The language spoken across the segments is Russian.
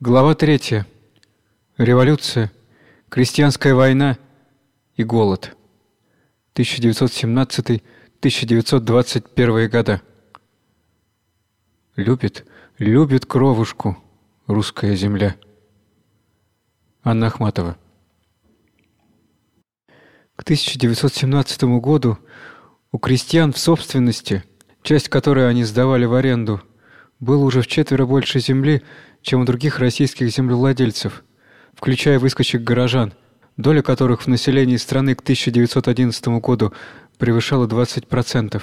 Глава 3. Революция, крестьянская война и голод. 1917-1921 года. Любит, любит кровушку русская земля. Анна Ахматова. К 1917 году у крестьян в собственности, часть которой они сдавали в аренду, было уже в четверо больше земли, чем у других российских землевладельцев, включая выскочек горожан, доля которых в населении страны к 1911 году превышала 20%.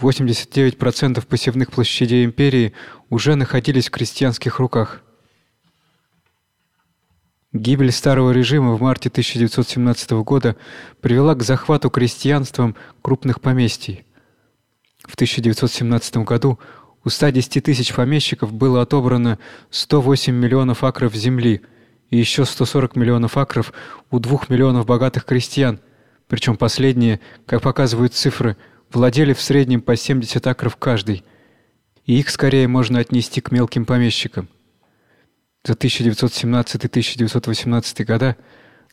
89% посевных площадей империи уже находились в крестьянских руках. Гибель старого режима в марте 1917 года привела к захвату крестьянством крупных поместий. В 1917 году у 110 тысяч помещиков было отобрано 108 миллионов акров земли и еще 140 миллионов акров у 2 миллионов богатых крестьян, причем последние, как показывают цифры, владели в среднем по 70 акров каждый. И их скорее можно отнести к мелким помещикам. За 1917-1918 года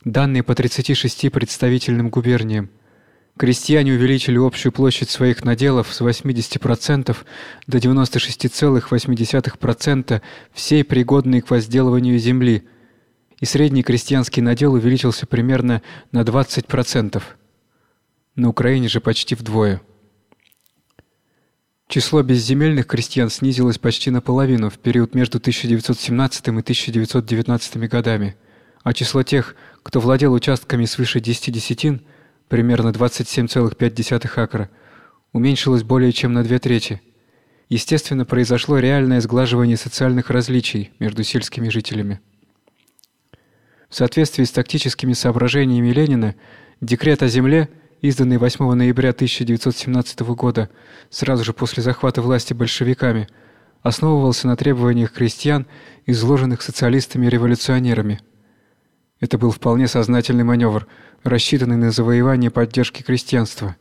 данные по 36 представительным губерниям Крестьяне увеличили общую площадь своих наделов с 80% до 96,8% всей пригодной к возделыванию земли, и средний крестьянский надел увеличился примерно на 20%. На Украине же почти вдвое. Число безземельных крестьян снизилось почти наполовину в период между 1917 и 1919 годами, а число тех, кто владел участками свыше 10 десятин – примерно 27,5 акра, уменьшилось более чем на две трети. Естественно, произошло реальное сглаживание социальных различий между сельскими жителями. В соответствии с тактическими соображениями Ленина, декрет о земле, изданный 8 ноября 1917 года, сразу же после захвата власти большевиками, основывался на требованиях крестьян, изложенных социалистами-революционерами. Это был вполне сознательный маневр – рассчитанный на завоевание поддержки крестьянства.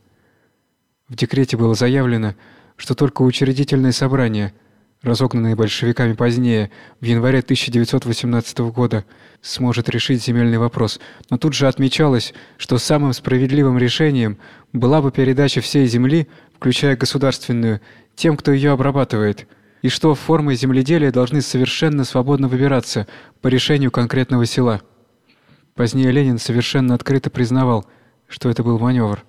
В декрете было заявлено, что только учредительное собрание, разогнанное большевиками позднее, в январе 1918 года, сможет решить земельный вопрос. Но тут же отмечалось, что самым справедливым решением была бы передача всей земли, включая государственную, тем, кто ее обрабатывает, и что формы земледелия должны совершенно свободно выбираться по решению конкретного села. Позднее Ленин совершенно открыто признавал, что это был маневр.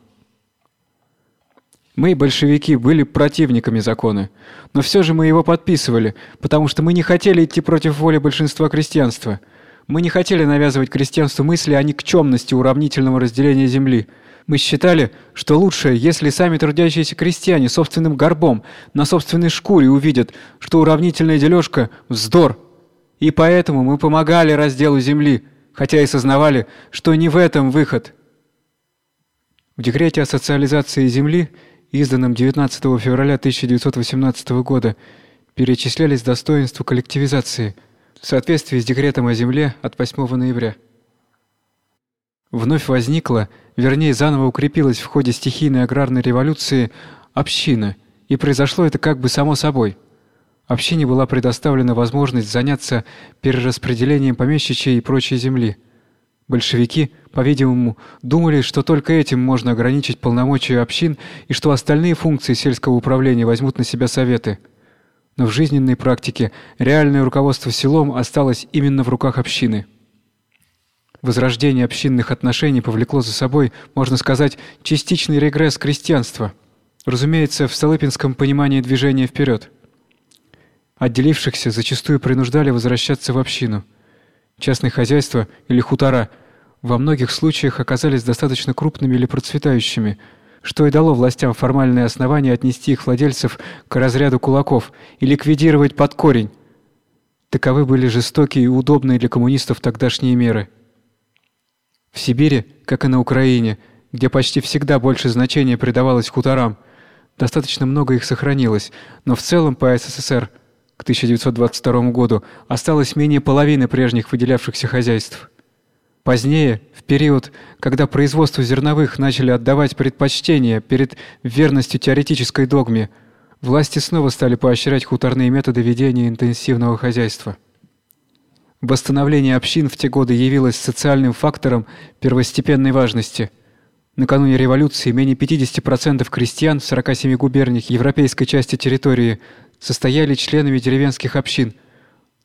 Мы, большевики, были противниками закона, но все же мы его подписывали, потому что мы не хотели идти против воли большинства крестьянства. Мы не хотели навязывать крестьянству мысли о никчемности уравнительного разделения земли. Мы считали, что лучше, если сами трудящиеся крестьяне собственным горбом на собственной шкуре увидят, что уравнительная дележка – вздор. И поэтому мы помогали разделу земли – хотя и сознавали, что не в этом выход. В декрете о социализации земли, изданном 19 февраля 1918 года, перечислялись достоинства коллективизации в соответствии с декретом о земле от 8 ноября. Вновь возникла, вернее, заново укрепилась в ходе стихийной аграрной революции община, и произошло это как бы само собой – Общине была предоставлена возможность заняться перераспределением помещичьей и прочей земли. Большевики, по-видимому, думали, что только этим можно ограничить полномочия общин и что остальные функции сельского управления возьмут на себя советы. Но в жизненной практике реальное руководство селом осталось именно в руках общины. Возрождение общинных отношений повлекло за собой, можно сказать, частичный регресс крестьянства. Разумеется, в Столыпинском понимании движения вперед. Отделившихся зачастую принуждали возвращаться в общину. Частные хозяйства или хутора во многих случаях оказались достаточно крупными или процветающими, что и дало властям формальное основание отнести их владельцев к разряду кулаков и ликвидировать под корень. Таковы были жестокие и удобные для коммунистов тогдашние меры. В Сибири, как и на Украине, где почти всегда больше значения придавалось хуторам, достаточно много их сохранилось, но в целом по СССР к 1922 году осталось менее половины прежних выделявшихся хозяйств. Позднее, в период, когда производству зерновых начали отдавать предпочтение перед верностью теоретической догме, власти снова стали поощрять хуторные методы ведения интенсивного хозяйства. Восстановление общин в те годы явилось социальным фактором первостепенной важности. Накануне революции менее 50% крестьян в 47 губерниях европейской части территории состояли членами деревенских общин.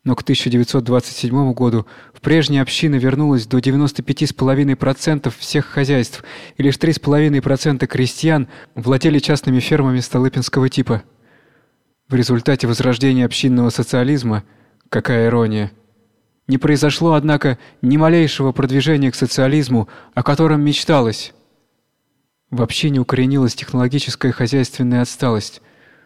Но к 1927 году в прежние общины вернулось до 95,5% всех хозяйств, и лишь 3,5% крестьян владели частными фермами столыпинского типа. В результате возрождения общинного социализма, какая ирония, не произошло, однако, ни малейшего продвижения к социализму, о котором мечталось. Вообще не укоренилась технологическая хозяйственная отсталость.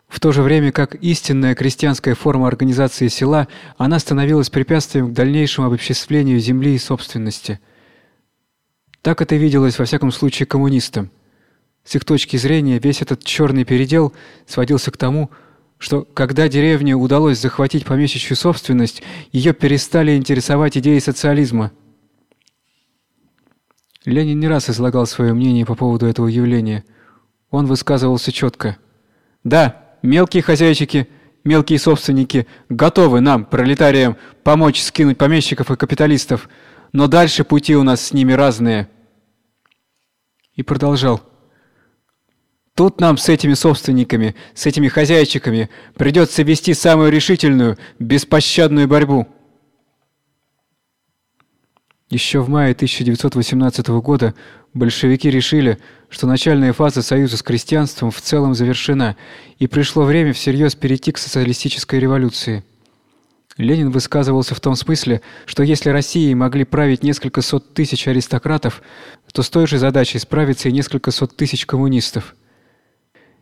В то же время как истинная крестьянская форма организации села, она становилась препятствием к дальнейшему обобществлению земли и собственности. Так это виделось во всяком случае коммунистам. С их точки зрения весь этот черный передел сводился к тому, что когда деревне удалось захватить помещичью собственность, ее перестали интересовать идеи социализма. Ленин не раз излагал свое мнение по поводу этого явления. Он высказывался четко. Да, мелкие хозяйчики, мелкие собственники готовы нам, пролетариям, помочь скинуть помещиков и капиталистов, но дальше пути у нас с ними разные. И продолжал. Тут нам с этими собственниками, с этими хозяйчиками придется вести самую решительную, беспощадную борьбу. Еще в мае 1918 года большевики решили, что начальная фаза союза с крестьянством в целом завершена, и пришло время всерьез перейти к социалистической революции. Ленин высказывался в том смысле, что если Россией могли править несколько сот тысяч аристократов, то с той же задачей справиться и несколько сот тысяч коммунистов.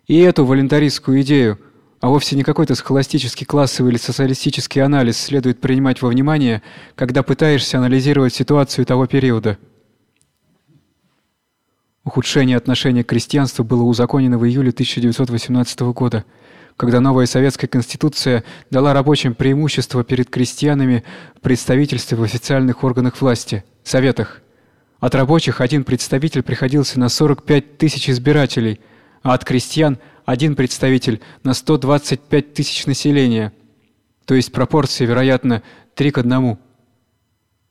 И эту волонтаристскую идею, а вовсе не какой-то схоластический классовый или социалистический анализ следует принимать во внимание, когда пытаешься анализировать ситуацию того периода. Ухудшение отношения к крестьянству было узаконено в июле 1918 года, когда новая советская конституция дала рабочим преимущество перед крестьянами в представительстве в официальных органах власти советах. От рабочих один представитель приходился на 45 тысяч избирателей – а от крестьян один представитель на 125 тысяч населения, то есть пропорция, вероятно, 3 к 1.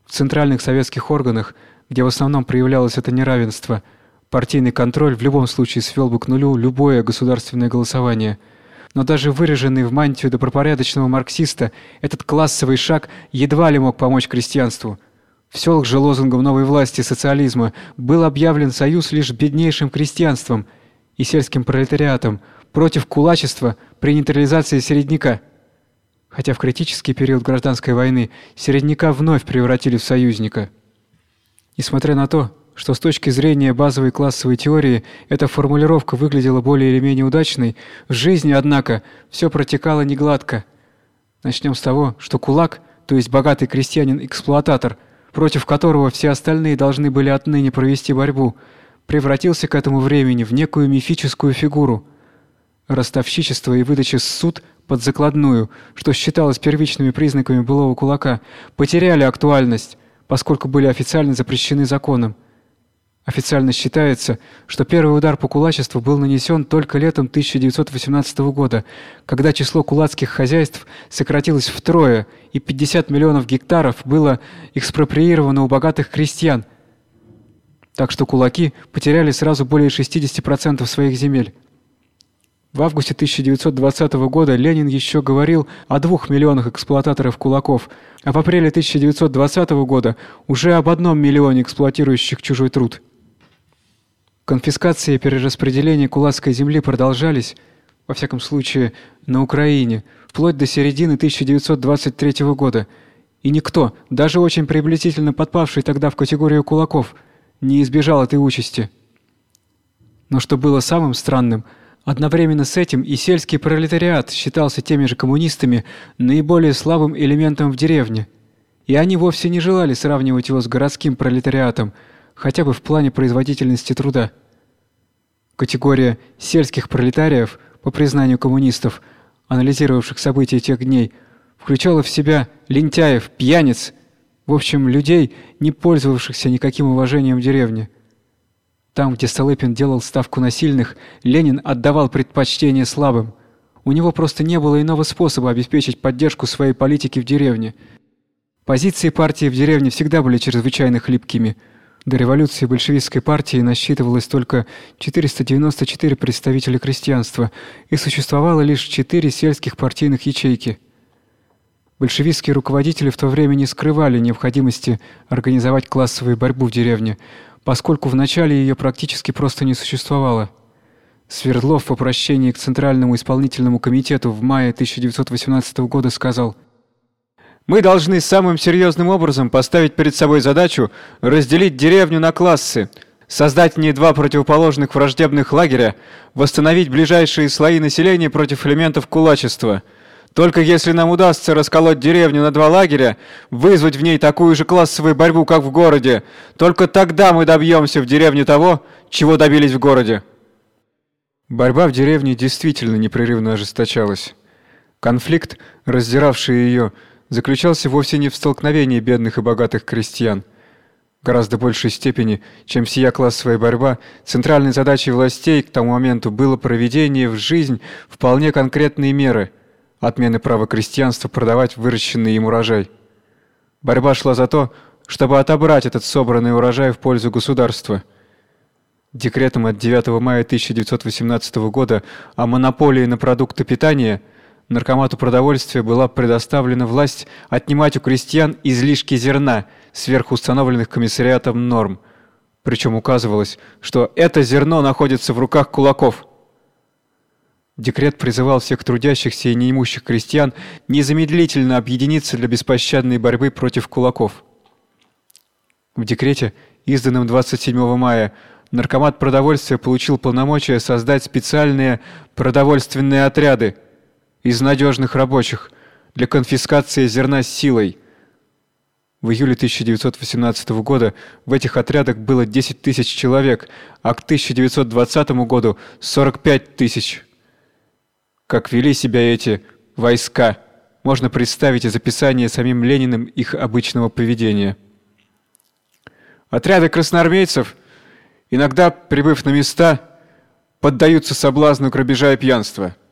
В центральных советских органах, где в основном проявлялось это неравенство, партийный контроль в любом случае свел бы к нулю любое государственное голосование. Но даже выреженный в мантию добропорядочного марксиста, этот классовый шаг едва ли мог помочь крестьянству. В селах же лозунгом новой власти социализма был объявлен союз лишь беднейшим крестьянством – и сельским пролетариатом против кулачества при нейтрализации середняка. Хотя в критический период гражданской войны середняка вновь превратили в союзника. Несмотря на то, что с точки зрения базовой классовой теории эта формулировка выглядела более или менее удачной, в жизни, однако, все протекало негладко. Начнем с того, что кулак, то есть богатый крестьянин-эксплуататор, против которого все остальные должны были отныне провести борьбу, превратился к этому времени в некую мифическую фигуру. Ростовщичество и выдача суд под закладную, что считалось первичными признаками былого кулака, потеряли актуальность, поскольку были официально запрещены законом. Официально считается, что первый удар по кулачеству был нанесен только летом 1918 года, когда число кулацких хозяйств сократилось втрое, и 50 миллионов гектаров было экспроприировано у богатых крестьян – так что кулаки потеряли сразу более 60% своих земель. В августе 1920 года Ленин еще говорил о двух миллионах эксплуататоров кулаков, а в апреле 1920 года уже об одном миллионе эксплуатирующих чужой труд. Конфискация и перераспределение кулацкой земли продолжались, во всяком случае, на Украине, вплоть до середины 1923 года, и никто, даже очень приблизительно подпавший тогда в категорию кулаков – не избежал этой участи. Но что было самым странным, одновременно с этим и сельский пролетариат считался теми же коммунистами наиболее слабым элементом в деревне. И они вовсе не желали сравнивать его с городским пролетариатом, хотя бы в плане производительности труда. Категория сельских пролетариев, по признанию коммунистов, анализировавших события тех дней, включала в себя лентяев, пьяниц, в общем, людей, не пользовавшихся никаким уважением в деревне. Там, где Столыпин делал ставку на сильных, Ленин отдавал предпочтение слабым. У него просто не было иного способа обеспечить поддержку своей политики в деревне. Позиции партии в деревне всегда были чрезвычайно хлипкими. До революции большевистской партии насчитывалось только 494 представителя крестьянства, и существовало лишь четыре сельских партийных ячейки. Большевистские руководители в то время не скрывали необходимости организовать классовую борьбу в деревне, поскольку в начале ее практически просто не существовало. Свердлов в обращении к Центральному исполнительному комитету в мае 1918 года сказал: мы должны самым серьезным образом поставить перед собой задачу разделить деревню на классы, создать в ней два противоположных враждебных лагеря, восстановить ближайшие слои населения против элементов кулачества. Только если нам удастся расколоть деревню на два лагеря, вызвать в ней такую же классовую борьбу, как в городе, только тогда мы добьемся в деревне того, чего добились в городе. Борьба в деревне действительно непрерывно ожесточалась. Конфликт, раздиравший ее, заключался вовсе не в столкновении бедных и богатых крестьян. Гораздо большей степени, чем сия классовая борьба, центральной задачей властей к тому моменту было проведение в жизнь вполне конкретные меры отмены права крестьянства продавать выращенный им урожай. Борьба шла за то, чтобы отобрать этот собранный урожай в пользу государства. Декретом от 9 мая 1918 года о монополии на продукты питания – наркомату продовольствия была предоставлена власть отнимать у крестьян излишки зерна сверх установленных комиссариатом норм. Причем указывалось, что это зерно находится в руках кулаков. Декрет призывал всех трудящихся и неимущих крестьян незамедлительно объединиться для беспощадной борьбы против кулаков. В декрете, изданном 27 мая, наркомат продовольствия получил полномочия создать специальные продовольственные отряды – из надежных рабочих для конфискации зерна силой. В июле 1918 года в этих отрядах было 10 тысяч человек, а к 1920 году 45 тысяч. Как вели себя эти войска, можно представить из описания самим Лениным их обычного поведения. Отряды красноармейцев, иногда прибыв на места, поддаются соблазну грабежа и пьянства –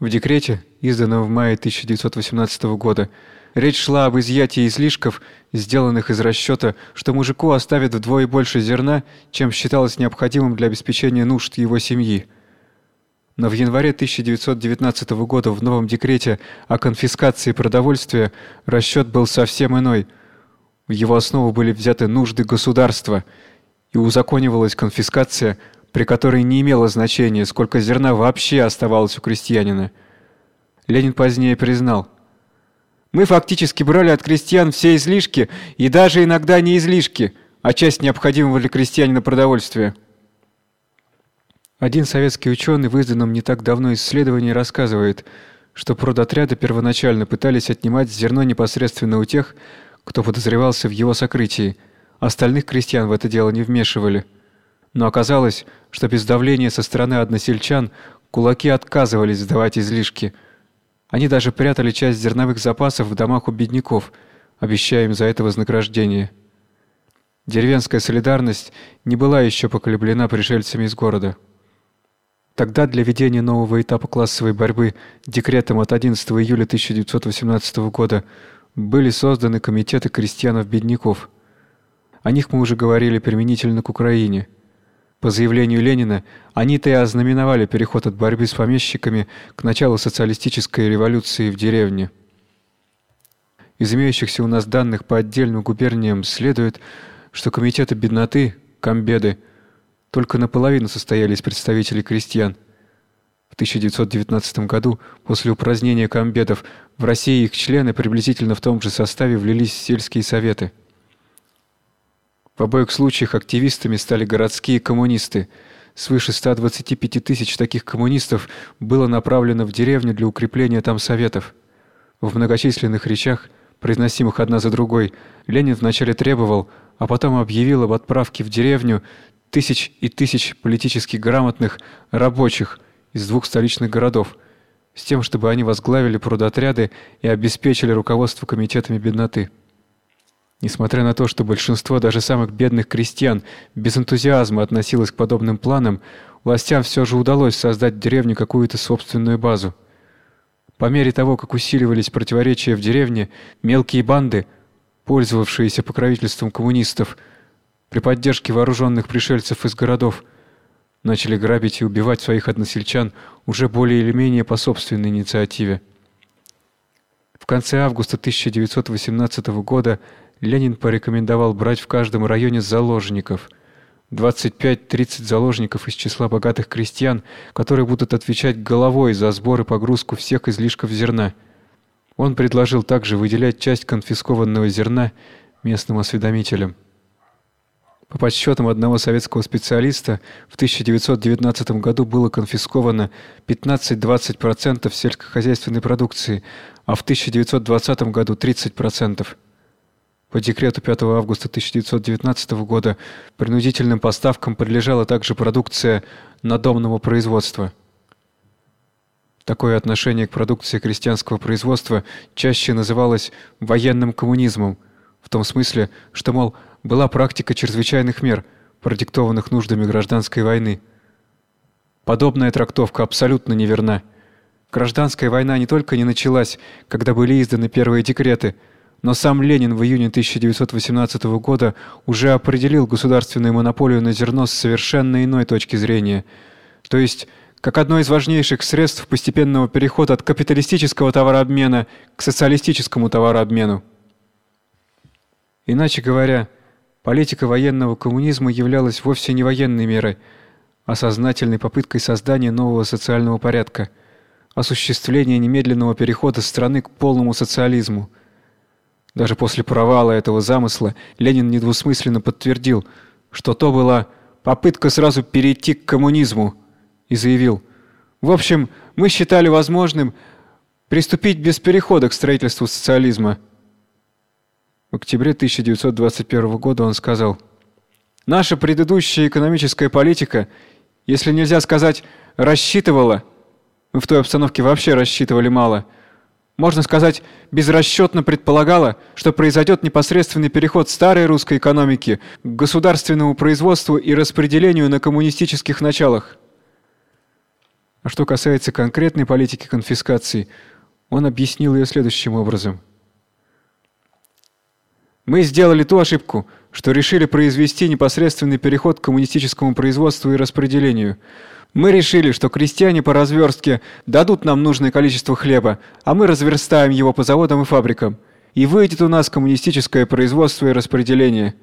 в декрете, изданном в мае 1918 года, речь шла об изъятии излишков, сделанных из расчета, что мужику оставят вдвое больше зерна, чем считалось необходимым для обеспечения нужд его семьи. Но в январе 1919 года в новом декрете о конфискации продовольствия расчет был совсем иной. В его основу были взяты нужды государства, и узаконивалась конфискация – при которой не имело значения, сколько зерна вообще оставалось у крестьянина. Ленин позднее признал: "Мы фактически брали от крестьян все излишки и даже иногда не излишки, а часть необходимого для крестьянина продовольствия". Один советский ученый в изданном не так давно исследовании рассказывает, что продотряды первоначально пытались отнимать зерно непосредственно у тех, кто подозревался в его сокрытии. Остальных крестьян в это дело не вмешивали. Но оказалось, что без давления со стороны односельчан кулаки отказывались сдавать излишки. Они даже прятали часть зерновых запасов в домах у бедняков, обещая им за это вознаграждение. Деревенская солидарность не была еще поколеблена пришельцами из города. Тогда для ведения нового этапа классовой борьбы декретом от 11 июля 1918 года были созданы комитеты крестьянов-бедняков. О них мы уже говорили применительно к Украине – по заявлению Ленина, они-то и ознаменовали переход от борьбы с помещиками к началу социалистической революции в деревне. Из имеющихся у нас данных по отдельным губерниям следует, что комитеты бедноты, комбеды, только наполовину состояли из представителей крестьян. В 1919 году, после упразднения комбедов, в России их члены приблизительно в том же составе влились в сельские советы. В обоих случаях активистами стали городские коммунисты. Свыше 125 тысяч таких коммунистов было направлено в деревню для укрепления там советов. В многочисленных речах, произносимых одна за другой, Ленин вначале требовал, а потом объявил об отправке в деревню тысяч и тысяч политически грамотных рабочих из двух столичных городов, с тем, чтобы они возглавили продотряды и обеспечили руководство комитетами бедноты. Несмотря на то, что большинство даже самых бедных крестьян без энтузиазма относилось к подобным планам, властям все же удалось создать в деревне какую-то собственную базу. По мере того, как усиливались противоречия в деревне, мелкие банды, пользовавшиеся покровительством коммунистов, при поддержке вооруженных пришельцев из городов, начали грабить и убивать своих односельчан уже более или менее по собственной инициативе. В конце августа 1918 года Ленин порекомендовал брать в каждом районе заложников. 25-30 заложников из числа богатых крестьян, которые будут отвечать головой за сбор и погрузку всех излишков зерна. Он предложил также выделять часть конфискованного зерна местным осведомителям. По подсчетам одного советского специалиста, в 1919 году было конфисковано 15-20% сельскохозяйственной продукции, а в 1920 году 30%. По декрету 5 августа 1919 года принудительным поставкам подлежала также продукция надомного производства. Такое отношение к продукции крестьянского производства чаще называлось военным коммунизмом, в том смысле, что мол была практика чрезвычайных мер, продиктованных нуждами гражданской войны. Подобная трактовка абсолютно неверна. Гражданская война не только не началась, когда были изданы первые декреты, но сам Ленин в июне 1918 года уже определил государственную монополию на зерно с совершенно иной точки зрения, то есть как одно из важнейших средств постепенного перехода от капиталистического товарообмена к социалистическому товарообмену. Иначе говоря, Политика военного коммунизма являлась вовсе не военной мерой, а сознательной попыткой создания нового социального порядка, осуществления немедленного перехода страны к полному социализму. Даже после провала этого замысла Ленин недвусмысленно подтвердил, что то была попытка сразу перейти к коммунизму, и заявил: "В общем, мы считали возможным приступить без перехода к строительству социализма". В октябре 1921 года он сказал: "Наша предыдущая экономическая политика, если нельзя сказать, рассчитывала, мы в той обстановке вообще рассчитывали мало. Можно сказать, безрасчетно предполагала, что произойдет непосредственный переход старой русской экономики к государственному производству и распределению на коммунистических началах. А что касается конкретной политики конфискации, он объяснил ее следующим образом: мы сделали ту ошибку, что решили произвести непосредственный переход к коммунистическому производству и распределению. Мы решили, что крестьяне по разверстке дадут нам нужное количество хлеба, а мы разверстаем его по заводам и фабрикам, и выйдет у нас коммунистическое производство и распределение.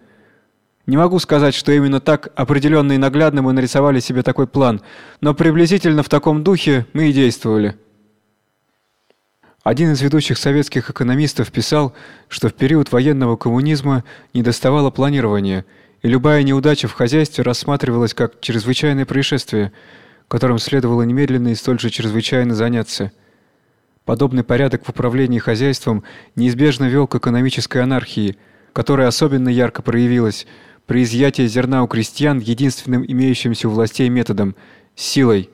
Не могу сказать, что именно так определенно и наглядно мы нарисовали себе такой план, но приблизительно в таком духе мы и действовали. Один из ведущих советских экономистов писал, что в период военного коммунизма недоставало планирования, и любая неудача в хозяйстве рассматривалась как чрезвычайное происшествие, которым следовало немедленно и столь же чрезвычайно заняться. Подобный порядок в управлении хозяйством неизбежно вел к экономической анархии, которая особенно ярко проявилась при изъятии зерна у крестьян единственным имеющимся у властей методом силой.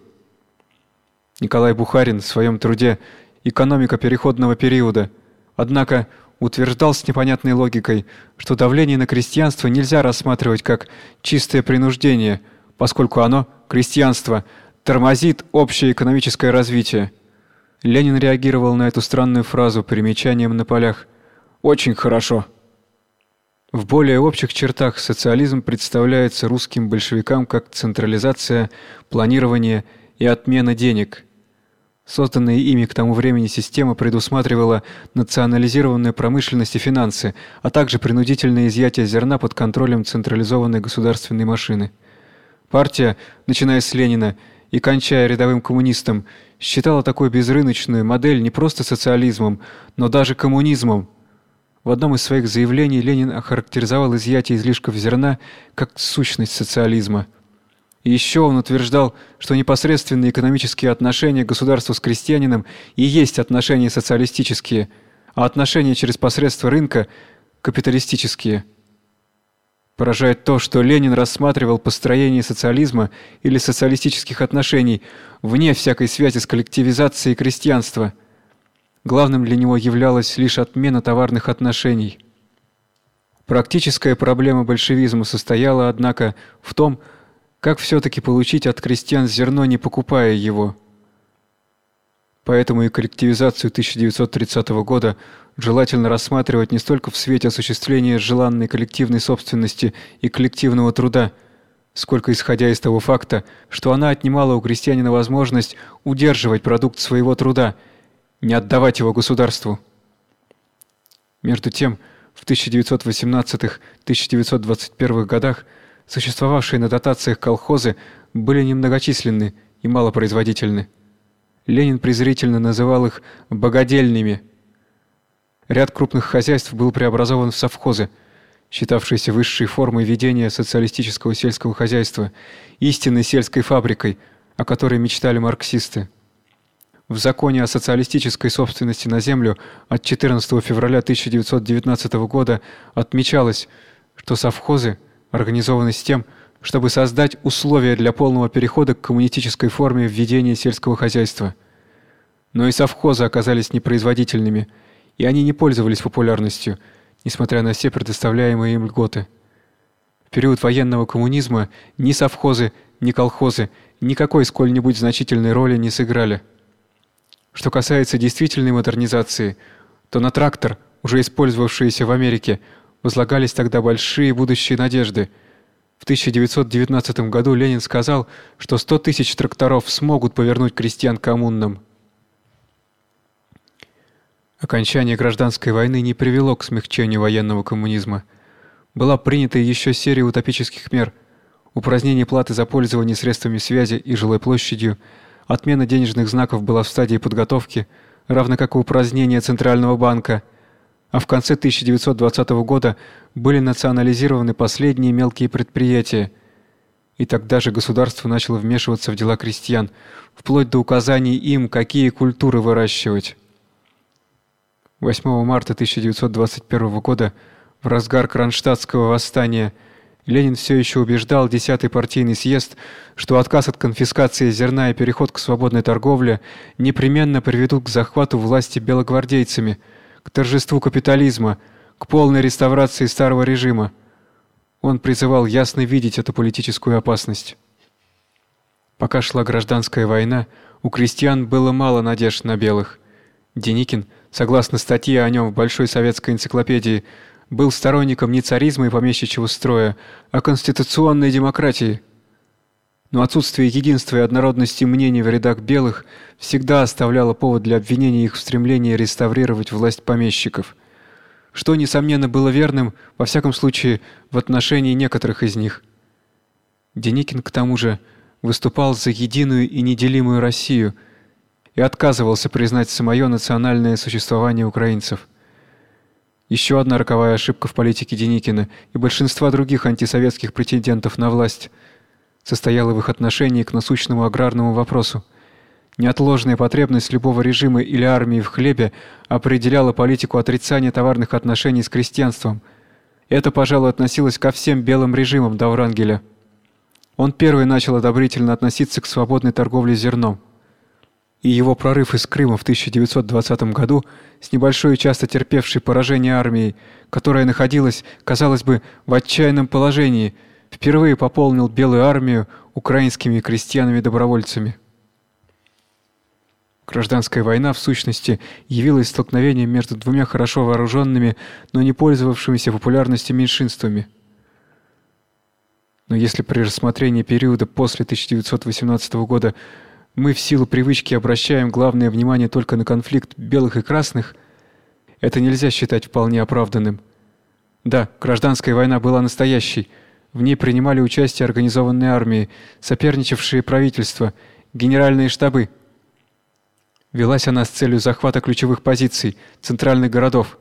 Николай Бухарин в своем труде экономика переходного периода. Однако утверждал с непонятной логикой, что давление на крестьянство нельзя рассматривать как чистое принуждение, поскольку оно, крестьянство, тормозит общее экономическое развитие. Ленин реагировал на эту странную фразу примечанием на полях. Очень хорошо. В более общих чертах социализм представляется русским большевикам как централизация, планирование и отмена денег – Созданная ими к тому времени система предусматривала национализированную промышленность и финансы, а также принудительное изъятие зерна под контролем централизованной государственной машины. Партия, начиная с Ленина и кончая рядовым коммунистом, считала такую безрыночную модель не просто социализмом, но даже коммунизмом. В одном из своих заявлений Ленин охарактеризовал изъятие излишков зерна как сущность социализма. Еще он утверждал, что непосредственные экономические отношения государства с крестьянином и есть отношения социалистические, а отношения через посредство рынка капиталистические. Поражает то, что Ленин рассматривал построение социализма или социалистических отношений вне всякой связи с коллективизацией крестьянства. Главным для него являлась лишь отмена товарных отношений. Практическая проблема большевизма состояла, однако, в том, как все таки получить от крестьян зерно, не покупая его? Поэтому и коллективизацию 1930 года желательно рассматривать не столько в свете осуществления желанной коллективной собственности и коллективного труда, сколько исходя из того факта, что она отнимала у крестьянина возможность удерживать продукт своего труда, не отдавать его государству. Между тем, в 1918-1921 годах существовавшие на дотациях колхозы были немногочисленны и малопроизводительны. Ленин презрительно называл их богадельными. Ряд крупных хозяйств был преобразован в совхозы, считавшиеся высшей формой ведения социалистического сельского хозяйства, истинной сельской фабрикой, о которой мечтали марксисты. В законе о социалистической собственности на землю от 14 февраля 1919 года отмечалось, что совхозы организованы с тем, чтобы создать условия для полного перехода к коммунистической форме ведения сельского хозяйства. Но и совхозы оказались непроизводительными, и они не пользовались популярностью, несмотря на все предоставляемые им льготы. В период военного коммунизма ни совхозы, ни колхозы никакой сколь-нибудь значительной роли не сыграли. Что касается действительной модернизации, то на трактор, уже использовавшийся в Америке, возлагались тогда большие будущие надежды – в 1919 году Ленин сказал, что 100 тысяч тракторов смогут повернуть крестьян к коммунам. Окончание гражданской войны не привело к смягчению военного коммунизма. Была принята еще серия утопических мер: упразднение платы за пользование средствами связи и жилой площадью, отмена денежных знаков была в стадии подготовки, равно как и упразднение центрального банка – а в конце 1920 года были национализированы последние мелкие предприятия. И тогда же государство начало вмешиваться в дела крестьян, вплоть до указаний им, какие культуры выращивать. 8 марта 1921 года, в разгар Кронштадтского восстания, Ленин все еще убеждал 10-й партийный съезд, что отказ от конфискации зерна и переход к свободной торговле непременно приведут к захвату власти белогвардейцами – к торжеству капитализма, к полной реставрации старого режима. Он призывал ясно видеть эту политическую опасность. Пока шла гражданская война, у крестьян было мало надежд на белых. Деникин, согласно статье о нем в Большой советской энциклопедии, был сторонником не царизма и помещичьего строя, а конституционной демократии – но отсутствие единства и однородности мнений в рядах белых всегда оставляло повод для обвинения их в стремлении реставрировать власть помещиков, что несомненно было верным во всяком случае в отношении некоторых из них. Деникин к тому же выступал за единую и неделимую Россию и отказывался признать самое национальное существование украинцев. Еще одна роковая ошибка в политике Деникина и большинства других антисоветских претендентов на власть – состояла в их отношении к насущному аграрному вопросу. Неотложная потребность любого режима или армии в хлебе определяла политику отрицания товарных отношений с крестьянством. Это, пожалуй, относилось ко всем белым режимам до Врангеля. Он первый начал одобрительно относиться к свободной торговле зерном. И его прорыв из Крыма в 1920 году с небольшой и часто терпевшей поражение армией, которая находилась, казалось бы, в отчаянном положении – впервые пополнил белую армию украинскими крестьянами-добровольцами. Гражданская война в сущности явилась столкновением между двумя хорошо вооруженными, но не пользовавшимися популярностью меньшинствами. Но если при рассмотрении периода после 1918 года мы в силу привычки обращаем главное внимание только на конфликт белых и красных, это нельзя считать вполне оправданным. Да, гражданская война была настоящей, в ней принимали участие организованные армии, соперничавшие правительства, генеральные штабы. Велась она с целью захвата ключевых позиций, центральных городов.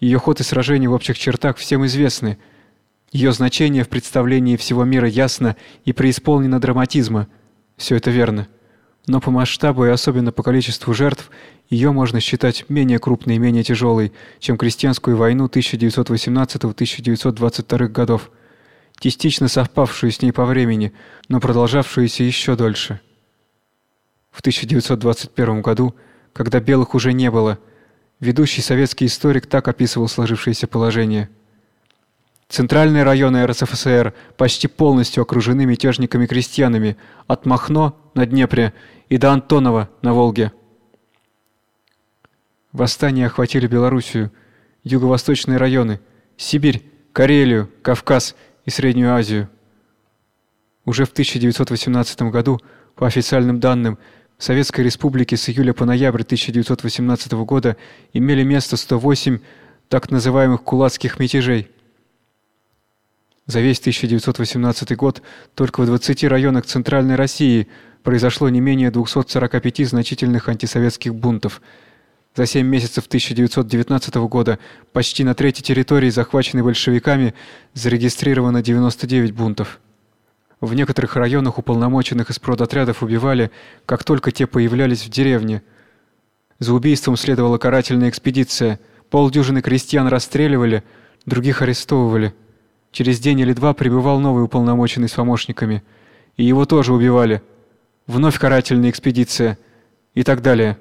Ее ход и сражения в общих чертах всем известны. Ее значение в представлении всего мира ясно и преисполнено драматизма. Все это верно. Но по масштабу и особенно по количеству жертв ее можно считать менее крупной и менее тяжелой, чем крестьянскую войну 1918-1922 годов частично совпавшую с ней по времени, но продолжавшуюся еще дольше. В 1921 году, когда белых уже не было, ведущий советский историк так описывал сложившееся положение. Центральные районы РСФСР почти полностью окружены мятежниками-крестьянами от Махно на Днепре и до Антонова на Волге. Восстания охватили Белоруссию, юго-восточные районы, Сибирь, Карелию, Кавказ и Среднюю Азию. Уже в 1918 году, по официальным данным, в Советской Республике с июля по ноябрь 1918 года имели место 108 так называемых кулацких мятежей. За весь 1918 год только в 20 районах Центральной России произошло не менее 245 значительных антисоветских бунтов. За 7 месяцев 1919 года почти на трети территории, захваченной большевиками, зарегистрировано 99 бунтов. В некоторых районах уполномоченных из продотрядов убивали, как только те появлялись в деревне. За убийством следовала карательная экспедиция. Полдюжины крестьян расстреливали, других арестовывали. Через день или два прибывал новый уполномоченный с помощниками, и его тоже убивали. Вновь карательная экспедиция и так далее.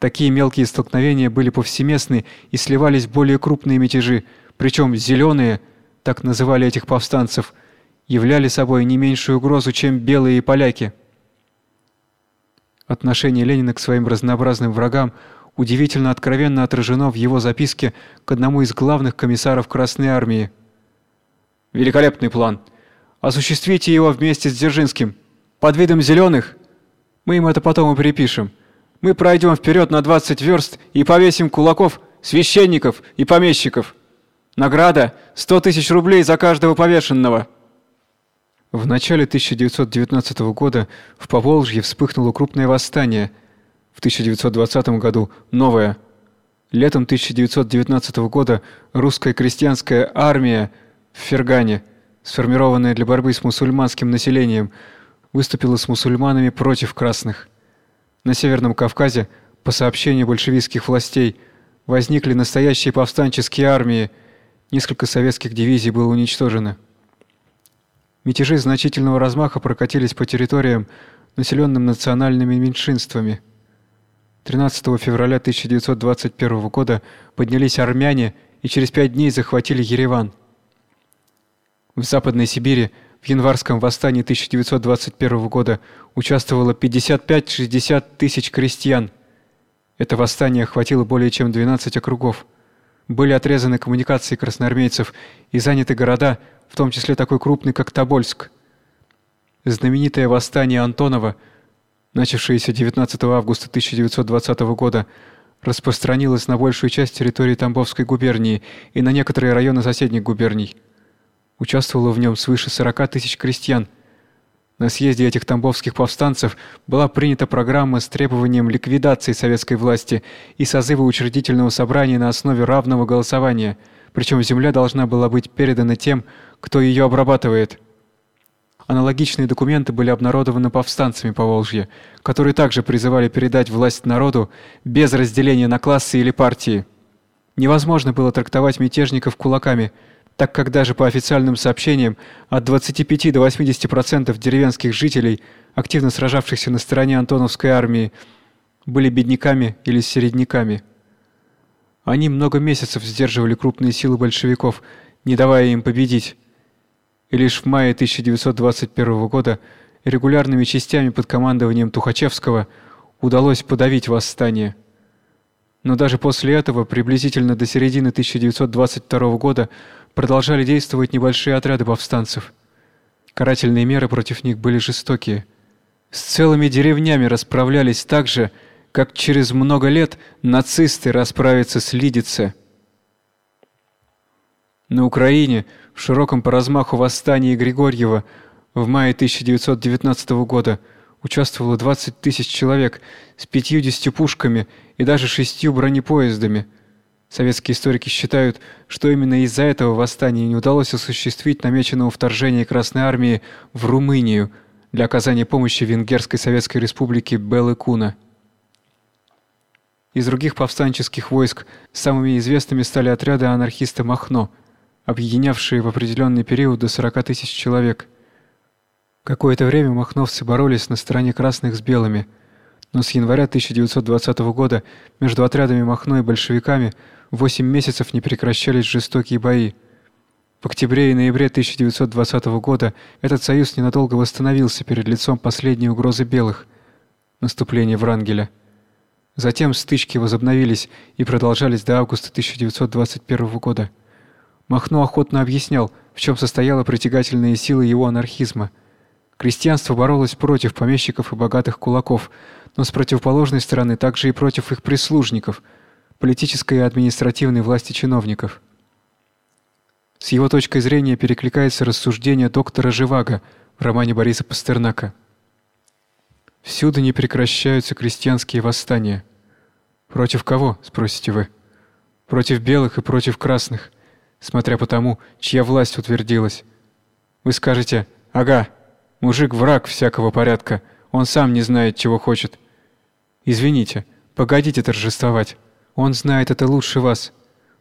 Такие мелкие столкновения были повсеместны и сливались в более крупные мятежи, причем зеленые, так называли этих повстанцев, являли собой не меньшую угрозу, чем белые поляки. Отношение Ленина к своим разнообразным врагам удивительно откровенно отражено в его записке к одному из главных комиссаров Красной армии. Великолепный план. Осуществите его вместе с Дзержинским. Под видом зеленых. Мы им это потом и перепишем. Мы пройдем вперед на 20 верст и повесим кулаков, священников и помещиков. Награда 100 тысяч рублей за каждого повешенного. В начале 1919 года в Поволжье вспыхнуло крупное восстание. В 1920 году новое. Летом 1919 года русская крестьянская армия в Фергане, сформированная для борьбы с мусульманским населением, выступила с мусульманами против красных. На Северном Кавказе, по сообщению большевистских властей, возникли настоящие повстанческие армии. Несколько советских дивизий было уничтожено. Мятежи значительного размаха прокатились по территориям, населенным национальными меньшинствами. 13 февраля 1921 года поднялись армяне и через пять дней захватили Ереван. В Западной Сибири в январском восстании 1921 года участвовало 55-60 тысяч крестьян. Это восстание охватило более чем 12 округов. Были отрезаны коммуникации красноармейцев и заняты города, в том числе такой крупный, как Тобольск. Знаменитое восстание Антонова, начавшееся 19 августа 1920 года, распространилось на большую часть территории Тамбовской губернии и на некоторые районы соседних губерний. Участвовало в нем свыше 40 тысяч крестьян. На съезде этих тамбовских повстанцев была принята программа с требованием ликвидации советской власти и созыва учредительного собрания на основе равного голосования, причем земля должна была быть передана тем, кто ее обрабатывает. Аналогичные документы были обнародованы повстанцами по Волжье, которые также призывали передать власть народу без разделения на классы или партии. Невозможно было трактовать мятежников кулаками – так как даже по официальным сообщениям от 25 до 80% деревенских жителей, активно сражавшихся на стороне Антоновской армии, были бедняками или середняками. Они много месяцев сдерживали крупные силы большевиков, не давая им победить. И лишь в мае 1921 года регулярными частями под командованием Тухачевского удалось подавить восстание. Но даже после этого, приблизительно до середины 1922 года, продолжали действовать небольшие отряды повстанцев. Карательные меры против них были жестокие. С целыми деревнями расправлялись так же, как через много лет нацисты расправятся с Лидице. На Украине в широком по размаху восстании Григорьева в мае 1919 года участвовало 20 тысяч человек с 50 пушками и даже шестью бронепоездами – Советские историки считают, что именно из-за этого восстания не удалось осуществить намеченного вторжения Красной армии в Румынию для оказания помощи Венгерской Советской Республике Белы Куна. Из других повстанческих войск самыми известными стали отряды анархиста Махно, объединявшие в определенный период до 40 тысяч человек. Какое-то время махновцы боролись на стороне красных с белыми, но с января 1920 года между отрядами Махно и большевиками Восемь месяцев не прекращались жестокие бои. В октябре и ноябре 1920 года этот союз ненадолго восстановился перед лицом последней угрозы белых наступления Врангеля. Затем стычки возобновились и продолжались до августа 1921 года. Махно охотно объяснял, в чем состояла притягательная сила его анархизма. Крестьянство боролось против помещиков и богатых кулаков, но с противоположной стороны также и против их прислужников, политической и административной власти чиновников. С его точкой зрения перекликается рассуждение доктора Живаго в романе Бориса Пастернака. Всюду не прекращаются крестьянские восстания. Против кого, спросите вы? Против белых и против красных, смотря по тому, чья власть утвердилась. Вы скажете: "Ага, мужик враг всякого порядка, он сам не знает, чего хочет". Извините, погодите торжествовать. Он знает это лучше вас,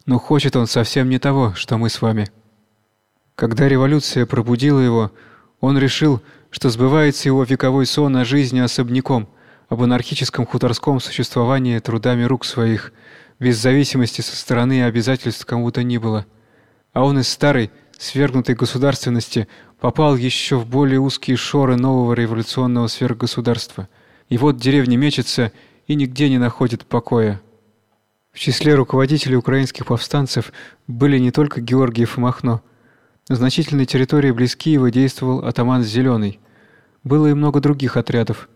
но хочет он совсем не того, что мы с вами. Когда революция пробудила его, он решил, что сбывается его вековой сон о жизни особняком, об анархическом хуторском существовании трудами рук своих, без зависимости со стороны и обязательств кому-то ни было. А он из старой, свергнутой государственности попал еще в более узкие шоры нового революционного сверхгосударства. И вот деревня мечется и нигде не находит покоя. В числе руководителей украинских повстанцев были не только Георгиев и Махно, на значительной территории близ Киева действовал атаман Зеленый. Было и много других отрядов.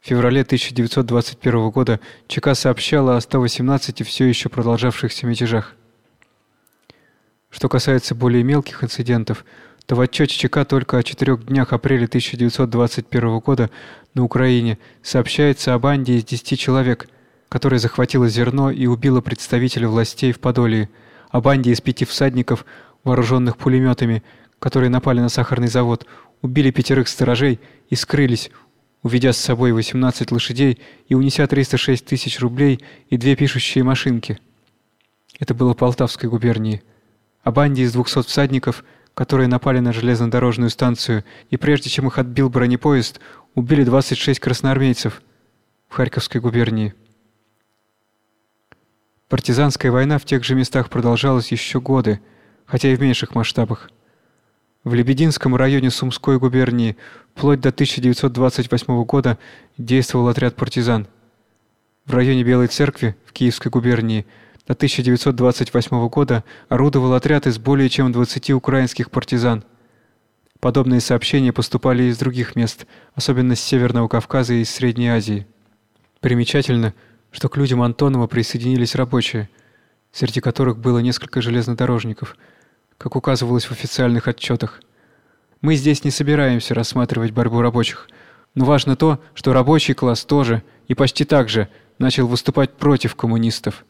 В феврале 1921 года ЧК сообщала о 118 все еще продолжавшихся мятежах. Что касается более мелких инцидентов, то в отчете ЧК только о четырех днях апреля 1921 года на Украине сообщается о банде из 10 человек, которая захватила зерно и убила представителя властей в Подолии, о банде из пяти всадников, вооруженных пулеметами, которые напали на сахарный завод, убили пятерых сторожей и скрылись, уведя с собой 18 лошадей и унеся 306 тысяч рублей и две пишущие машинки. Это было в Полтавской губернии. О банде из 200 всадников, которые напали на железнодорожную станцию и прежде чем их отбил бронепоезд, убили 26 красноармейцев в Харьковской губернии. Партизанская война в тех же местах продолжалась еще годы хотя и в меньших масштабах. В Лебединском районе Сумской губернии вплоть до 1928 года действовал отряд партизан. В районе Белой церкви в Киевской губернии до 1928 года орудовал отряд из более чем 20 украинских партизан. Подобные сообщения поступали из других мест, особенно с Северного Кавказа и из Средней Азии. Примечательно, что к людям Антонова присоединились рабочие, среди которых было несколько железнодорожников – как указывалось в официальных отчетах. Мы здесь не собираемся рассматривать борьбу рабочих, но важно то, что рабочий класс тоже и почти так же начал выступать против коммунистов.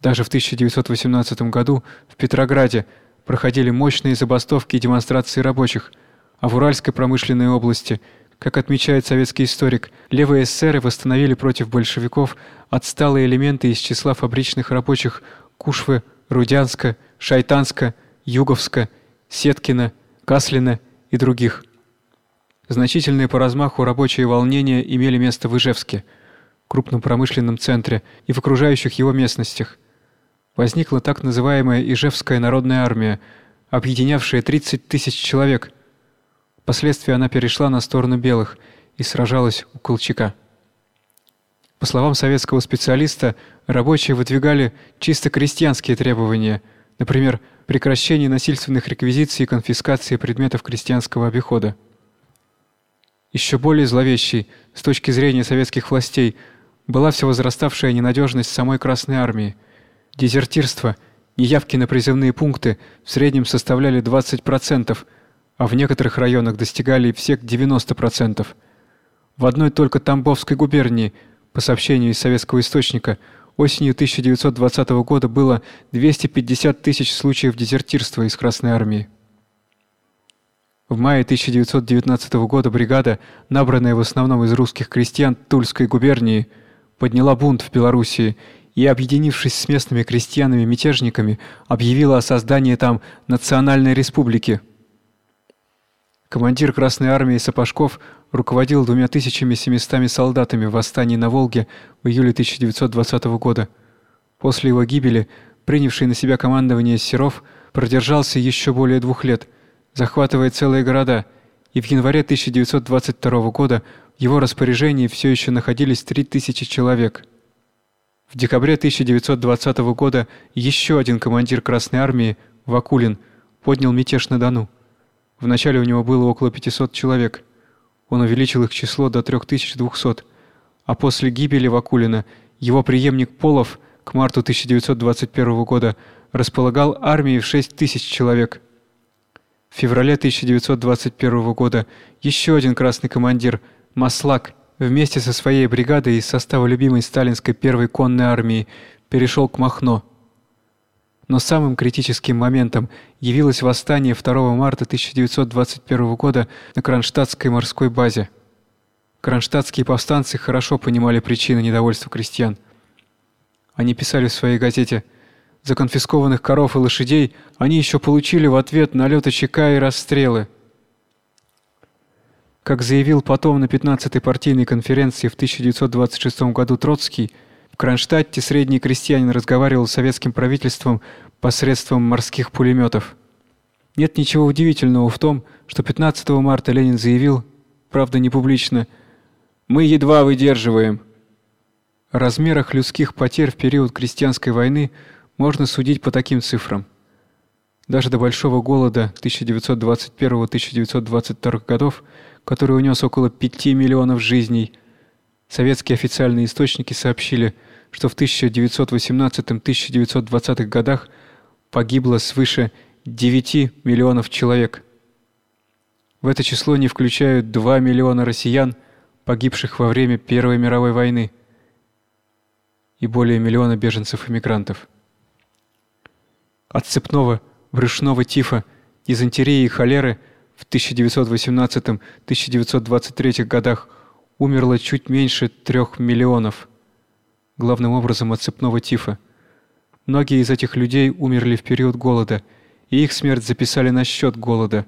Даже в 1918 году в Петрограде проходили мощные забастовки и демонстрации рабочих, а в Уральской промышленной области, как отмечает советский историк, левые эсеры восстановили против большевиков отсталые элементы из числа фабричных рабочих Кушвы, Рудянска, Шайтанска, Юговска, Сеткина, Каслина и других. Значительные по размаху рабочие волнения имели место в Ижевске, крупном промышленном центре, и в окружающих его местностях. Возникла так называемая Ижевская народная армия, объединявшая 30 тысяч человек. Впоследствии она перешла на сторону белых и сражалась у Колчака. По словам советского специалиста, рабочие выдвигали чисто крестьянские требования, например, прекращение насильственных реквизиций и конфискации предметов крестьянского обихода. Еще более зловещей с точки зрения советских властей была все возраставшая ненадежность самой Красной армии. Дезертирство, неявки на призывные пункты в среднем составляли 20%, а в некоторых районах достигали и всех 90%. В одной только Тамбовской губернии – по сообщению из советского источника, осенью 1920 года было 250 тысяч случаев дезертирства из Красной армии. В мае 1919 года бригада, набранная в основном из русских крестьян Тульской губернии, подняла бунт в Белоруссии и, объединившись с местными крестьянами-мятежниками, объявила о создании там национальной республики – Командир Красной армии Сапожков руководил двумя тысячами семистами солдатами в восстании на Волге в июле 1920 года. После его гибели принявший на себя командование Серов продержался еще более двух лет, захватывая целые города, и в январе 1922 года в его распоряжении все еще находились 3000 человек. В декабре 1920 года еще один командир Красной армии, Вакулин, поднял мятеж на Дону. Вначале у него было около 500 человек. Он увеличил их число до 3200. А после гибели Вакулина его преемник Полов к марту 1921 года располагал армией в 6 тысяч человек. В феврале 1921 года еще один красный командир Маслак вместе со своей бригадой из состава любимой сталинской первой конной армии перешел к Махно. Но самым критическим моментом явилось восстание 2 марта 1921 года на Кронштадтской морской базе. Кронштадтские повстанцы хорошо понимали причины недовольства крестьян. Они писали в своей газете: "За конфискованных коров и лошадей они еще получили в ответ налеты ЧК и расстрелы". Как заявил потом на 15-й партийной конференции в 1926 году Троцкий, в Кронштадте средний крестьянин разговаривал с советским правительством посредством морских пулеметов. Нет ничего удивительного в том, что 15 марта Ленин заявил, правда не публично, мы едва выдерживаем. О размерах людских потерь в период крестьянской войны можно судить по таким цифрам. Даже до большого голода 1921-1922 годов, который унес около 5 миллионов жизней, советские официальные источники сообщили, что в 1918-1920 годах погибло свыше 9 миллионов человек. В это число не включают 2 миллиона россиян, погибших во время Первой мировой войны и более миллиона беженцев-эмигрантов. От цепного, брюшного тифа, дизентерии и холеры в 1918-1923 годах умерло чуть меньше трех миллионов, главным образом от цепного тифа. Многие из этих людей умерли в период голода, и их смерть записали на счет голода.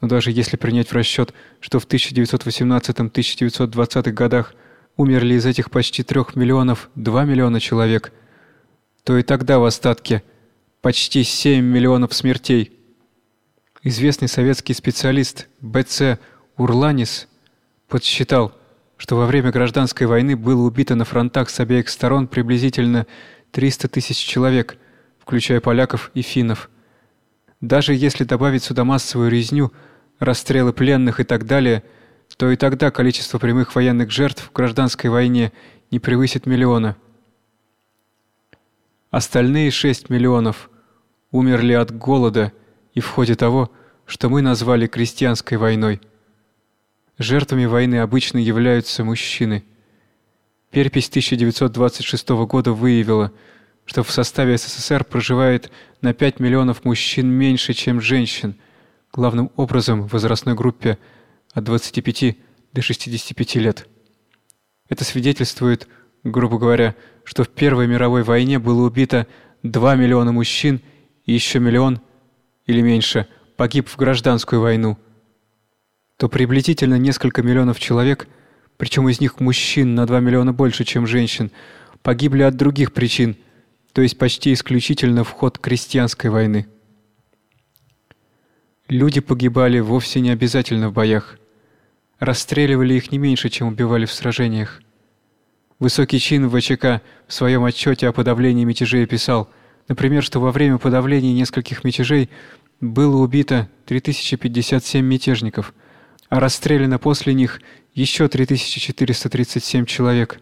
Но даже если принять в расчет, что в 1918-1920 годах умерли из этих почти трех миллионов 2 миллиона человек, то и тогда в остатке почти 7 миллионов смертей. Известный советский специалист Б.Ц. Урланис подсчитал, что во время гражданской войны было убито на фронтах с обеих сторон приблизительно 300 тысяч человек, включая поляков и финнов. Даже если добавить сюда массовую резню, расстрелы пленных и так далее – то и тогда количество прямых военных жертв в гражданской войне не превысит миллиона. Остальные 6 миллионов умерли от голода и в ходе того, что мы назвали крестьянской войной. Жертвами войны обычно являются мужчины. Перепись 1926 года выявила, что в составе СССР проживает на 5 миллионов мужчин меньше, чем женщин, главным образом в возрастной группе от 25 до 65 лет. Это свидетельствует, грубо говоря, что в Первой мировой войне было убито 2 миллиона мужчин и еще миллион или меньше погиб в гражданскую войну. То приблизительно несколько миллионов человек, причем из них мужчин на 2 миллиона больше, чем женщин, погибли от других причин, то есть почти исключительно в ход крестьянской войны. Люди погибали вовсе не обязательно в боях. Расстреливали их не меньше, чем убивали в сражениях. Высокий чин ВЧК в своем отчете о подавлении мятежей писал, например, что во время подавления нескольких мятежей было убито 3057 мятежников, а расстреляно после них еще 3437 человек.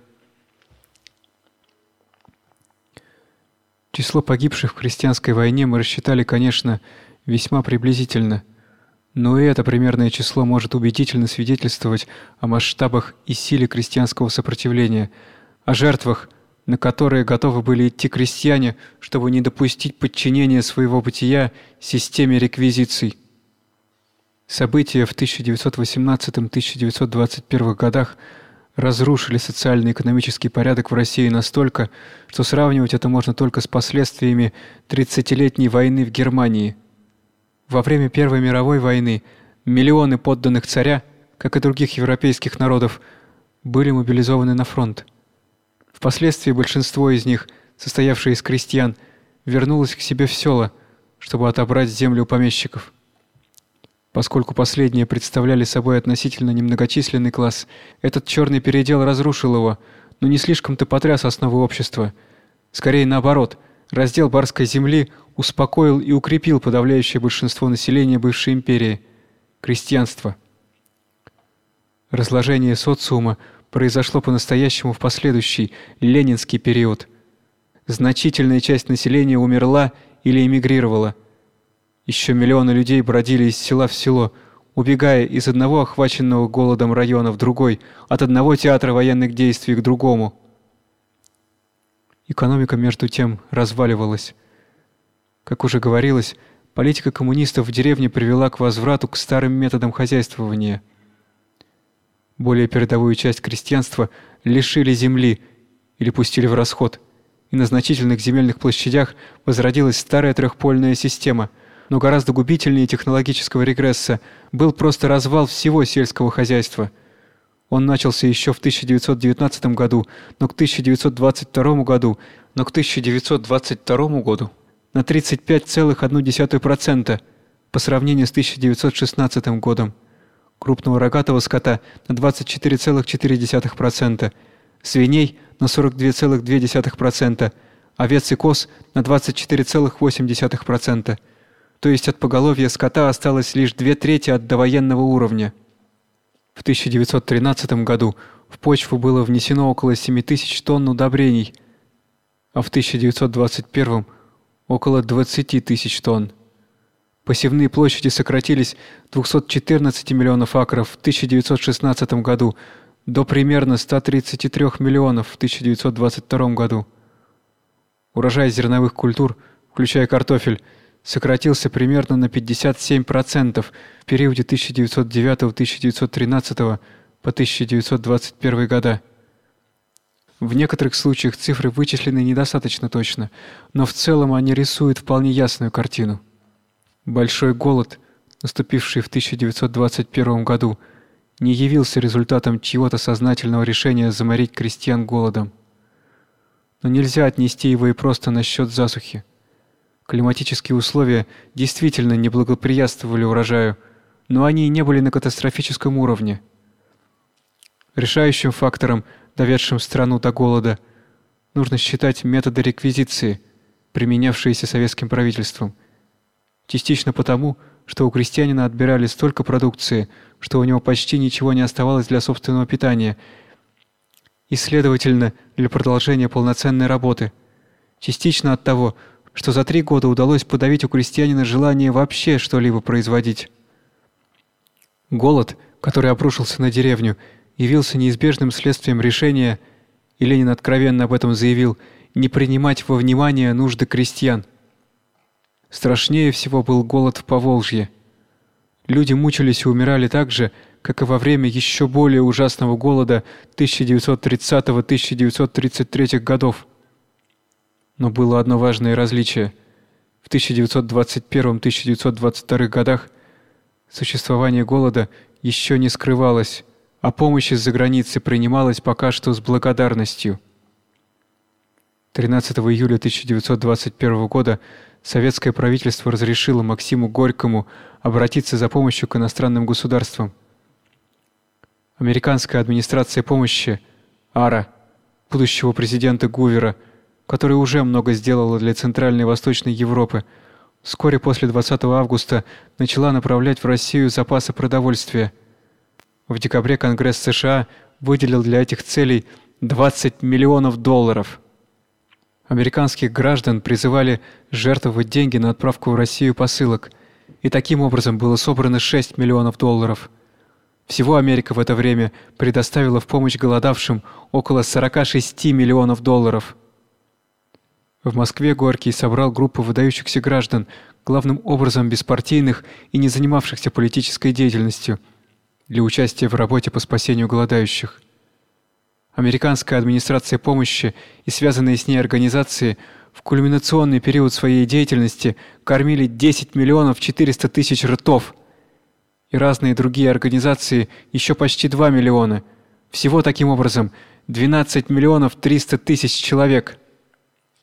Число погибших в христианской войне мы рассчитали, конечно, весьма приблизительно. Но и это примерное число может убедительно свидетельствовать о масштабах и силе крестьянского сопротивления, о жертвах, на которые готовы были идти крестьяне, чтобы не допустить подчинения своего бытия системе реквизиций. События в 1918-1921 годах разрушили социально-экономический порядок в России настолько, что сравнивать это можно только с последствиями тридцатилетней войны в Германии – во время Первой мировой войны миллионы подданных царя, как и других европейских народов, были мобилизованы на фронт. Впоследствии большинство из них, состоявшие из крестьян, вернулось к себе в села, чтобы отобрать землю у помещиков. Поскольку последние представляли собой относительно немногочисленный класс, этот черный передел разрушил его, но не слишком-то потряс основы общества. Скорее наоборот, раздел барской земли успокоил и укрепил подавляющее большинство населения бывшей империи крестьянство. Разложение социума произошло по-настоящему в последующий ленинский период. Значительная часть населения умерла или эмигрировала. Еще миллионы людей бродили из села в село, убегая из одного охваченного голодом района в другой, от одного театра военных действий к другому. Экономика между тем разваливалась. Как уже говорилось, политика коммунистов в деревне привела к возврату к старым методам хозяйствования. Более передовую часть крестьянства лишили земли или пустили в расход, и на значительных земельных площадях возродилась старая трехпольная система – но гораздо губительнее технологического регресса был просто развал всего сельского хозяйства. Он начался еще в 1919 году, но к 1922 году, но к 1922 году на 35,1% по сравнению с 1916 годом. Крупного рогатого скота на 24,4%, свиней на 42,2%, овец и коз на 24,8% то есть от поголовья скота осталось лишь две трети от довоенного уровня. В 1913 году в почву было внесено около 7 тысяч тонн удобрений, а в 1921 около 20 тысяч тонн. Посевные площади сократились 214 миллионов акров в 1916 году до примерно 133 миллионов в 1922 году. Урожай зерновых культур, включая картофель, сократился примерно на 57% в периоде 1909-1913 по 1921 года. В некоторых случаях цифры вычислены недостаточно точно, но в целом они рисуют вполне ясную картину. Большой голод, наступивший в 1921 году, не явился результатом чьего-то сознательного решения заморить крестьян голодом. Но нельзя отнести его и просто на счет засухи. Климатические условия действительно не благоприятствовали урожаю, но они и не были на катастрофическом уровне. Решающим фактором, доведшим страну до голода, нужно считать методы реквизиции, применявшиеся советским правительством. Частично потому, что у крестьянина отбирали столько продукции, что у него почти ничего не оставалось для собственного питания, и, следовательно, для продолжения полноценной работы. Частично от того, что за три года удалось подавить у крестьянина желание вообще что-либо производить. Голод, который обрушился на деревню, явился неизбежным следствием решения, и Ленин откровенно об этом заявил, не принимать во внимание нужды крестьян. Страшнее всего был голод в Поволжье. Люди мучились и умирали так же, как и во время еще более ужасного голода 1930-1933 годов. Но было одно важное различие. В 1921-1922 годах существование голода еще не скрывалось, а помощь из-за границы принималась пока что с благодарностью. 13 июля 1921 года советское правительство разрешило Максиму Горькому обратиться за помощью к иностранным государствам. Американская администрация помощи АРА будущего президента Гувера которая уже много сделала для Центральной и Восточной Европы, вскоре после 20 августа начала направлять в Россию запасы продовольствия. В декабре Конгресс США выделил для этих целей 20 миллионов долларов. Американских граждан призывали жертвовать деньги на отправку в Россию посылок, и таким образом было собрано 6 миллионов долларов. Всего Америка в это время предоставила в помощь голодавшим около 46 миллионов долларов. В Москве Горький собрал группу выдающихся граждан, главным образом беспартийных и не занимавшихся политической деятельностью, для участия в работе по спасению голодающих. Американская администрация помощи и связанные с ней организации в кульминационный период своей деятельности кормили 10 миллионов 400 тысяч ртов. И разные другие организации еще почти 2 миллиона. Всего таким образом 12 миллионов 300 тысяч человек.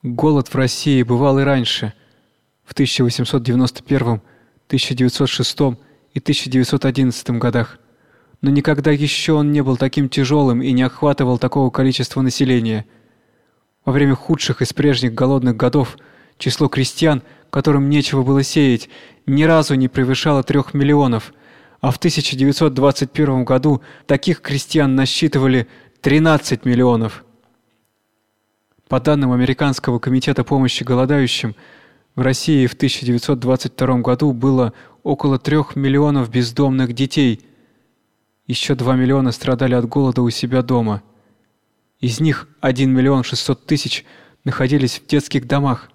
Голод в России бывал и раньше, в 1891, 1906 и 1911 годах. Но никогда еще он не был таким тяжелым и не охватывал такого количества населения. Во время худших из прежних голодных годов число крестьян, которым нечего было сеять, ни разу не превышало трех миллионов, а в 1921 году таких крестьян насчитывали 13 миллионов. По данным Американского комитета помощи голодающим, в России в 1922 году было около 3 миллионов бездомных детей. Еще 2 миллиона страдали от голода у себя дома. Из них 1 миллион 600 тысяч находились в детских домах,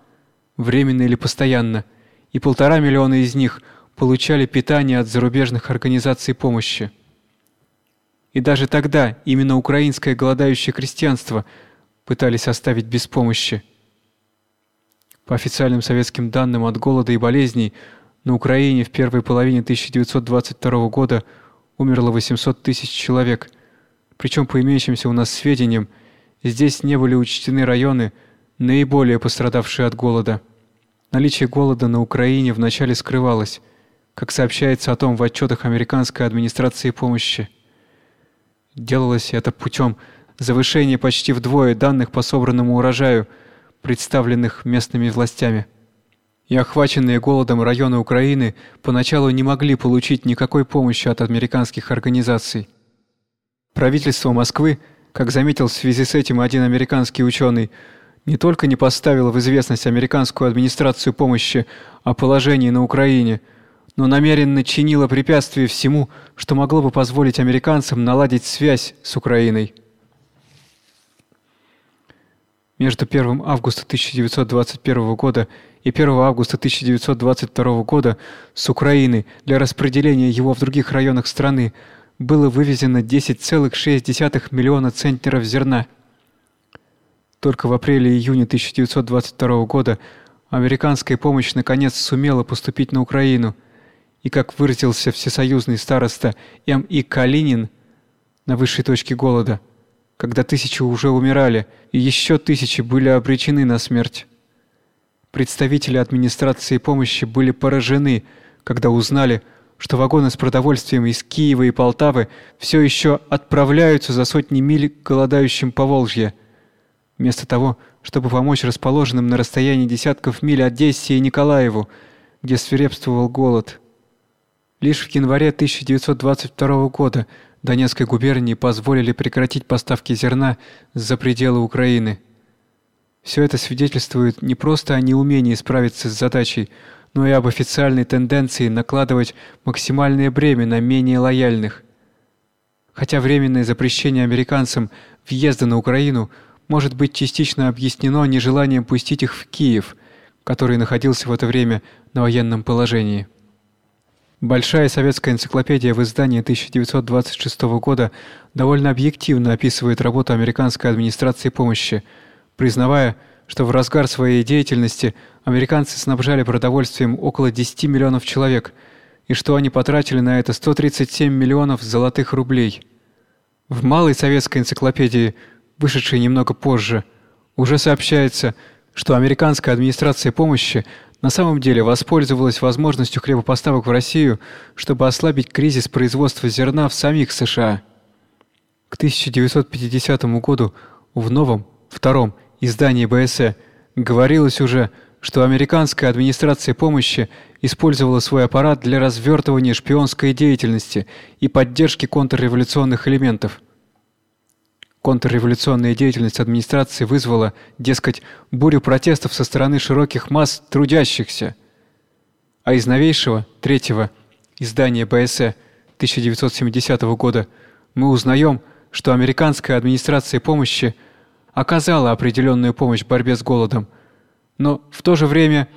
временно или постоянно, и полтора миллиона из них получали питание от зарубежных организаций помощи. И даже тогда именно украинское голодающее крестьянство пытались оставить без помощи. По официальным советским данным от голода и болезней на Украине в первой половине 1922 года умерло 800 тысяч человек. Причем по имеющимся у нас сведениям, здесь не были учтены районы, наиболее пострадавшие от голода. Наличие голода на Украине вначале скрывалось, как сообщается о том в отчетах американской администрации помощи. Делалось это путем завышения почти вдвое данных по собранному урожаю – представленных местными властями. И охваченные голодом районы Украины поначалу не могли получить никакой помощи от американских организаций. Правительство Москвы, как заметил в связи с этим один американский ученый, не только не поставило в известность американскую администрацию помощи о положении на Украине, но намеренно чинило препятствия всему, что могло бы позволить американцам наладить связь с Украиной. Между 1 августа 1921 года и 1 августа 1922 года с Украины для распределения его в других районах страны было вывезено 10,6 миллиона центнеров зерна. Только в апреле и июне 1922 года американская помощь наконец сумела поступить на Украину, и как выразился всесоюзный староста М.И. Калинин на высшей точке голода – когда тысячи уже умирали, и еще тысячи были обречены на смерть. Представители администрации помощи были поражены, когда узнали, что вагоны с продовольствием из Киева и Полтавы все еще отправляются за сотни миль к голодающим по Волжье. Вместо того, чтобы помочь расположенным на расстоянии десятков миль Одессе и Николаеву, где свирепствовал голод. Лишь в январе 1922 года Донецкой губернии позволили прекратить поставки зерна за пределы Украины. Все это свидетельствует не просто о неумении справиться с задачей, но и об официальной тенденции накладывать максимальное бремя на менее лояльных. Хотя временное запрещение американцам въезда на Украину может быть частично объяснено нежеланием пустить их в Киев, который находился в это время на военном положении. Большая советская энциклопедия в издании 1926 года довольно объективно описывает работу американской администрации помощи, признавая, что в разгар своей деятельности американцы снабжали продовольствием около 10 миллионов человек и что они потратили на это 137 миллионов золотых рублей. В малой советской энциклопедии, вышедшей немного позже, уже сообщается, что американская администрация помощи на самом деле воспользовалась возможностью хлебопоставок в Россию, чтобы ослабить кризис производства зерна в самих США. К 1950 году в новом, втором издании БСЭ говорилось уже, что американская администрация помощи использовала свой аппарат для развертывания шпионской деятельности и поддержки контрреволюционных элементов – Контрреволюционная деятельность администрации вызвала, дескать, бурю протестов со стороны широких масс трудящихся. А из новейшего, третьего издания БСЭ 1970 года мы узнаем, что американская администрация помощи оказала определенную помощь в борьбе с голодом, но в то же время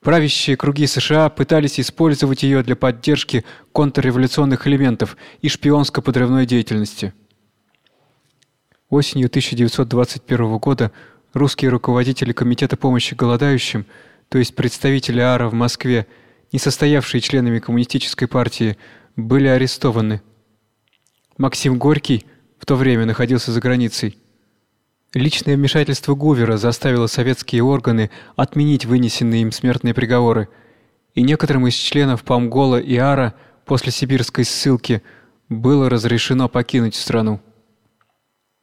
правящие круги США пытались использовать ее для поддержки контрреволюционных элементов и шпионско-подрывной деятельности. Осенью 1921 года русские руководители комитета помощи голодающим, то есть представители АРА в Москве, не состоявшие членами коммунистической партии, были арестованы. Максим Горький в то время находился за границей. Личное вмешательство Гувера заставило советские органы отменить вынесенные им смертные приговоры, и некоторым из членов Памгола и АРА после сибирской ссылки было разрешено покинуть страну.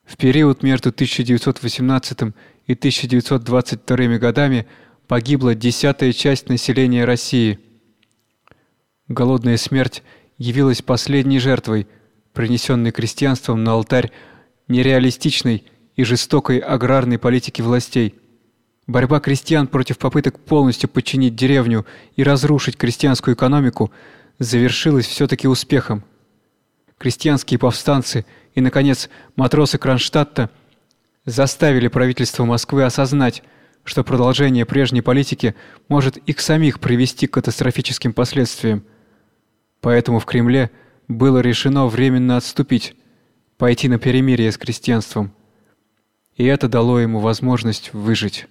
В период между 1918 и 1922 годами погибла десятая часть населения России. Голодная смерть явилась последней жертвой, принесенной крестьянством на алтарь нереалистичной и жестокой аграрной политики властей. Борьба крестьян против попыток полностью подчинить деревню и разрушить крестьянскую экономику завершилась все таки успехом. Крестьянские повстанцы и наконец матросы Кронштадта заставили правительство Москвы осознать, что продолжение прежней политики может их самих привести к катастрофическим последствиям. Поэтому в Кремле было решено временно отступить, пойти на перемирие с крестьянством. И это дало ему возможность выжить.